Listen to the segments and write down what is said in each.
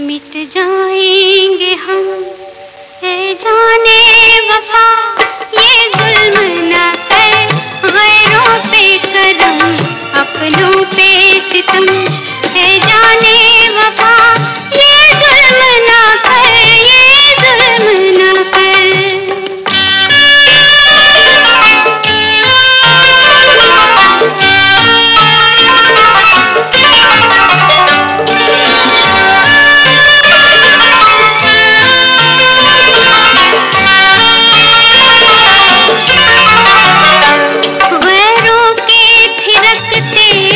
مٹ جائیں گے ہم۔ اے جانے وفا یہ ظلم نہ کر غیروں پہ کر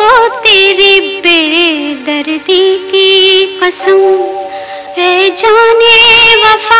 کو تیرے بے دردی کی قسم۔ اے جانے وفا